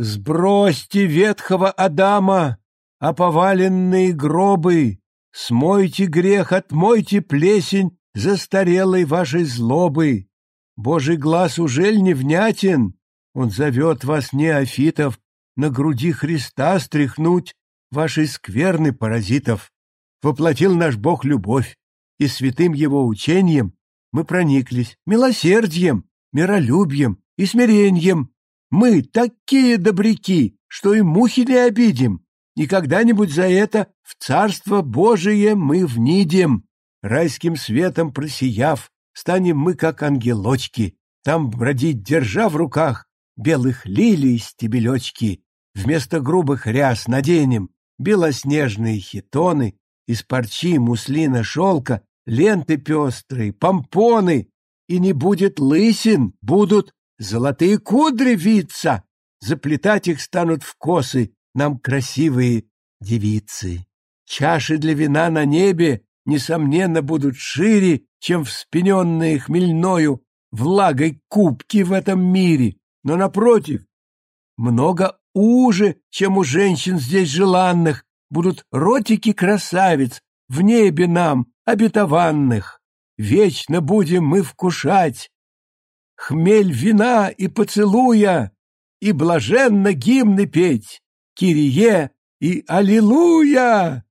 Сбросьте ветхого Адама, оповаленные гробы, Смойте грех, отмойте плесень застарелой вашей злобы. Божий глаз ужель не внятен? Он зовет вас, неофитов, на груди Христа стряхнуть вашей скверны паразитов. Воплотил наш Бог любовь, и святым его учением мы прониклись милосердием, миролюбием и смирением. Мы такие добряки, что и мухи не обидим, и когда-нибудь за это в Царство Божие мы внидем. Райским светом просияв, станем мы, как ангелочки, там бродить, держа в руках белых лилий стебелечки. Вместо грубых ряс наденем белоснежные хитоны, из парчи, муслина, шелка, ленты пестрые, помпоны, и не будет лысин, будут золотые кудри виться, заплетать их станут в косы нам красивые девицы. Чаши для вина на небе, несомненно, будут шире, чем вспененные хмельною влагой кубки в этом мире, но, напротив, много уже, чем у женщин здесь желанных, будут ротики красавиц в небе нам обетованных. Вечно будем мы вкушать хмель вина и поцелуя, и блаженно гимны петь. Кирие и Аллилуйя!